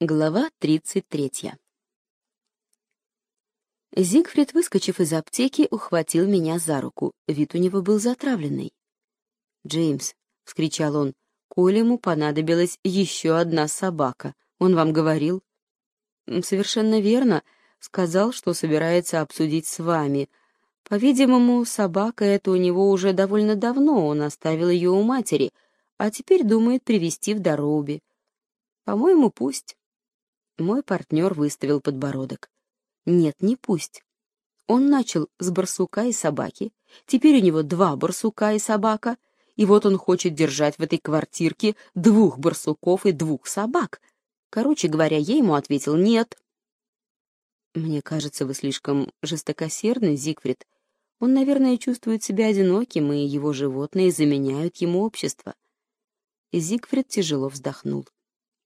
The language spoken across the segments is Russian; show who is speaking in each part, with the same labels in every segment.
Speaker 1: Глава 33. Зигфрид, выскочив из аптеки, ухватил меня за руку. Вид у него был затравленный. «Джеймс», — вскричал он, — «Колему понадобилась еще одна собака. Он вам говорил?» «Совершенно верно. Сказал, что собирается обсудить с вами. По-видимому, собака эта у него уже довольно давно, он оставил ее у матери, а теперь думает привести в Дороуби. По-моему, пусть». Мой партнер выставил подбородок. Нет, не пусть. Он начал с барсука и собаки, теперь у него два барсука и собака, и вот он хочет держать в этой квартирке двух барсуков и двух собак. Короче говоря, я ему ответил «нет». Мне кажется, вы слишком жестокосердный, Зигфрид. Он, наверное, чувствует себя одиноким, и его животные заменяют ему общество. Зигфрид тяжело вздохнул.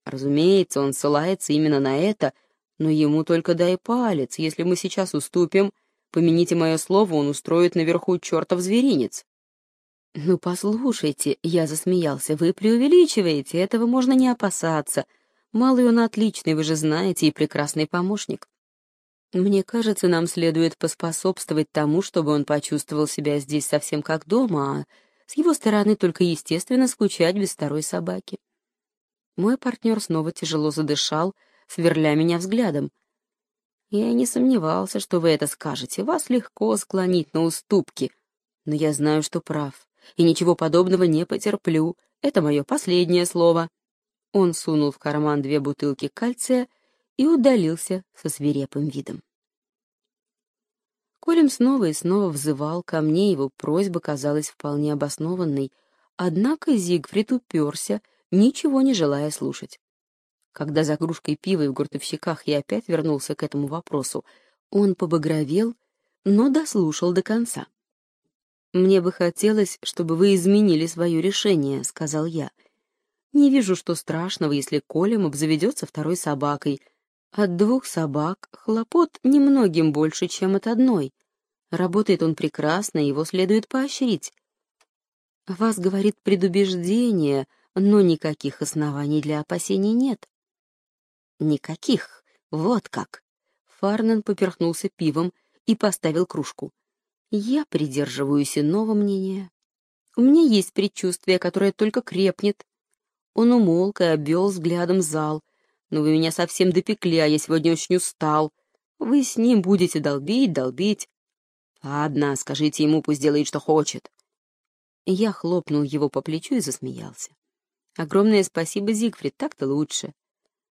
Speaker 1: Разумеется, он ссылается именно на это, но ему только дай палец. Если мы сейчас уступим, помяните мое слово, он устроит наверху чертов зверинец. «Ну, послушайте», — я засмеялся, — «вы преувеличиваете, этого можно не опасаться. Малый он отличный, вы же знаете, и прекрасный помощник. Мне кажется, нам следует поспособствовать тому, чтобы он почувствовал себя здесь совсем как дома, а с его стороны только естественно скучать без второй собаки. Мой партнер снова тяжело задышал, сверля меня взглядом. Я не сомневался, что вы это скажете. Вас легко склонить на уступки. Но я знаю, что прав, и ничего подобного не потерплю. Это мое последнее слово. Он сунул в карман две бутылки кальция и удалился со свирепым видом. Колем снова и снова взывал ко мне, его просьба казалась вполне обоснованной, однако Зигфрид уперся ничего не желая слушать. Когда за кружкой пива и в гуртовщиках я опять вернулся к этому вопросу, он побагровел, но дослушал до конца. «Мне бы хотелось, чтобы вы изменили свое решение», — сказал я. «Не вижу, что страшного, если Колем обзаведется второй собакой. От двух собак хлопот немногим больше, чем от одной. Работает он прекрасно, его следует поощрить. Вас, говорит, предубеждение, но никаких оснований для опасений нет. Никаких. Вот как. Фарнан поперхнулся пивом и поставил кружку. Я придерживаюсь иного мнения. У меня есть предчувствие, которое только крепнет. Он умолк и обвел взглядом зал. Но вы меня совсем допекли, а я сегодня очень устал. Вы с ним будете долбить, долбить. Ладно, скажите ему, пусть делает, что хочет. Я хлопнул его по плечу и засмеялся. Огромное спасибо, Зигфрид, так-то лучше.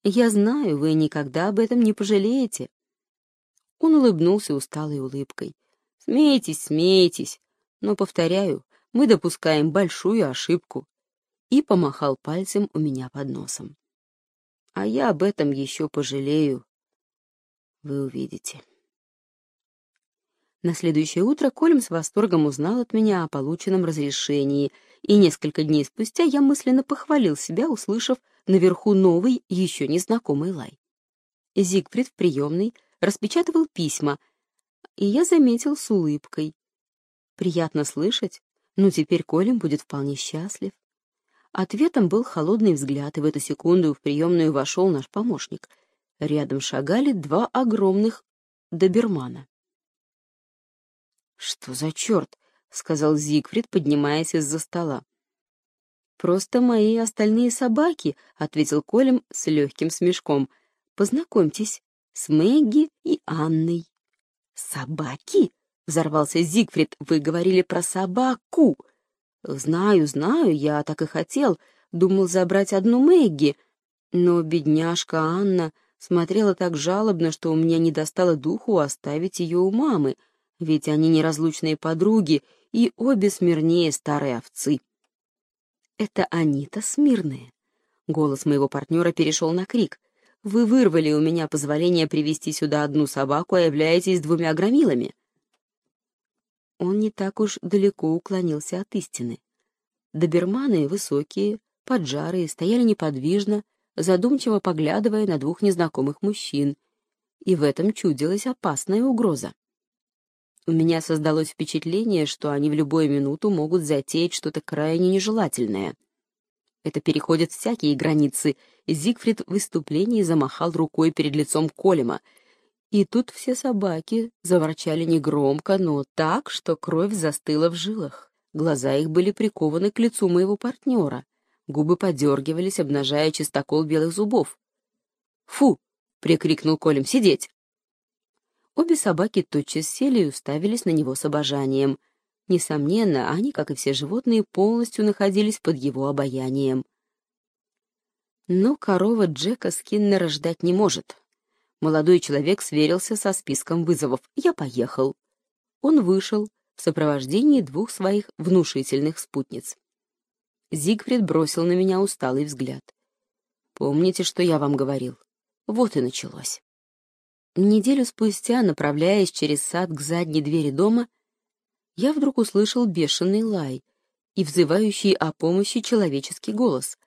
Speaker 1: Я знаю, вы никогда об этом не пожалеете. Он улыбнулся усталой улыбкой. Смейтесь, смейтесь, но, повторяю, мы допускаем большую ошибку. И помахал пальцем у меня под носом. А я об этом еще пожалею. Вы увидите. На следующее утро Колем с восторгом узнал от меня о полученном разрешении, и несколько дней спустя я мысленно похвалил себя, услышав наверху новый, еще незнакомый лай. Зигфрид в приемной распечатывал письма, и я заметил с улыбкой. Приятно слышать, но теперь Колем будет вполне счастлив. Ответом был холодный взгляд, и в эту секунду в приемную вошел наш помощник. Рядом шагали два огромных добермана. «Что за черт?» — сказал Зигфрид, поднимаясь из-за стола. «Просто мои остальные собаки», — ответил Колем с легким смешком. «Познакомьтесь с Мэгги и Анной». «Собаки?» — взорвался Зигфрид. «Вы говорили про собаку». «Знаю, знаю, я так и хотел. Думал забрать одну Мэгги. Но бедняжка Анна смотрела так жалобно, что у меня не достало духу оставить ее у мамы ведь они неразлучные подруги и обе смирнее старой овцы. «Это они-то смирные!» Голос моего партнера перешел на крик. «Вы вырвали у меня позволение привести сюда одну собаку, а являетесь двумя громилами!» Он не так уж далеко уклонился от истины. Доберманы высокие, поджарые, стояли неподвижно, задумчиво поглядывая на двух незнакомых мужчин, и в этом чудилась опасная угроза. У меня создалось впечатление, что они в любую минуту могут затеять что-то крайне нежелательное. Это переходит всякие границы. Зигфрид в выступлении замахал рукой перед лицом Колема. И тут все собаки заворчали негромко, но так, что кровь застыла в жилах. Глаза их были прикованы к лицу моего партнера. Губы подергивались, обнажая чистокол белых зубов. «Фу!» — прикрикнул Колем. «Сидеть!» Обе собаки тотчас сели и уставились на него с обожанием. Несомненно, они, как и все животные, полностью находились под его обаянием. Но корова Джека Скиннера ждать не может. Молодой человек сверился со списком вызовов. «Я поехал». Он вышел в сопровождении двух своих внушительных спутниц. Зигфрид бросил на меня усталый взгляд. «Помните, что я вам говорил?» Вот и началось. Неделю спустя, направляясь через сад к задней двери дома, я вдруг услышал бешеный лай и взывающий о помощи человеческий голос.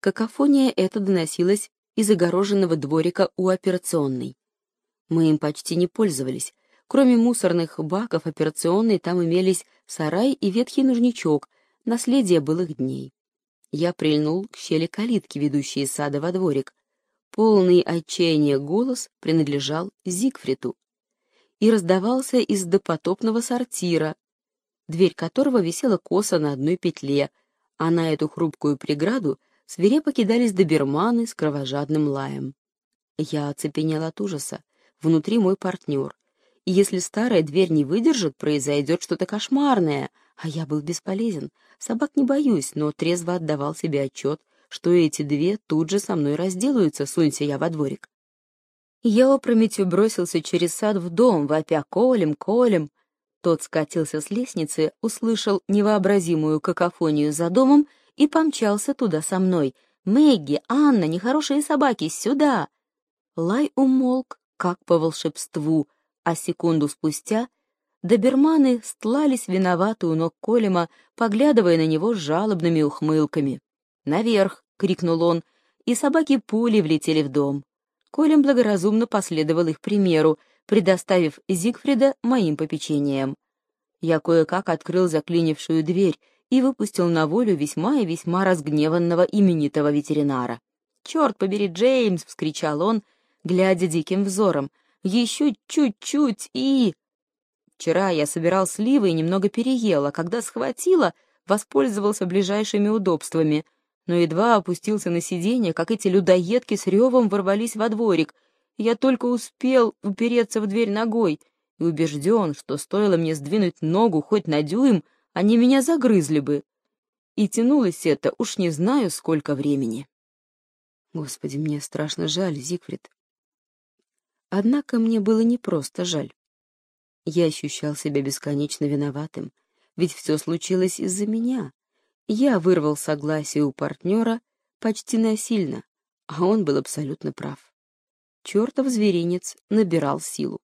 Speaker 1: Какофония эта доносилась из огороженного дворика у операционной. Мы им почти не пользовались. Кроме мусорных баков операционной там имелись сарай и ветхий нужничок, наследие былых дней. Я прильнул к щели калитки, ведущей из сада во дворик. Полный отчаяния голос принадлежал Зигфриду и раздавался из допотопного сортира, дверь которого висела косо на одной петле, а на эту хрупкую преграду свирепо кидались доберманы с кровожадным лаем. Я оцепенел от ужаса. Внутри мой партнер. И если старая дверь не выдержит, произойдет что-то кошмарное. А я был бесполезен. Собак не боюсь, но трезво отдавал себе отчет, что эти две тут же со мной разделаются, сунься я во дворик. Я опрометью бросился через сад в дом, вопя «Колем, Колем!». Тот скатился с лестницы, услышал невообразимую какофонию за домом и помчался туда со мной. «Мэгги, Анна, нехорошие собаки, сюда!» Лай умолк, как по волшебству, а секунду спустя доберманы стлались виноваты у ног Колема, поглядывая на него жалобными ухмылками. «Наверх!» — крикнул он, и собаки пули влетели в дом. Колем благоразумно последовал их примеру, предоставив Зигфрида моим попечениям. Я кое-как открыл заклинившую дверь и выпустил на волю весьма и весьма разгневанного именитого ветеринара. «Черт побери, Джеймс!» — вскричал он, глядя диким взором. «Еще чуть-чуть и...» Вчера я собирал сливы и немного переел, когда схватила, воспользовался ближайшими удобствами — но едва опустился на сиденье, как эти людоедки с ревом ворвались во дворик. Я только успел упереться в дверь ногой и убежден, что стоило мне сдвинуть ногу хоть на дюйм, они меня загрызли бы. И тянулось это уж не знаю сколько времени. Господи, мне страшно жаль, Зигфрид. Однако мне было не просто жаль. Я ощущал себя бесконечно виноватым, ведь все случилось из-за меня. Я вырвал согласие у партнера почти насильно, а он был абсолютно прав. Чертов зверинец набирал силу.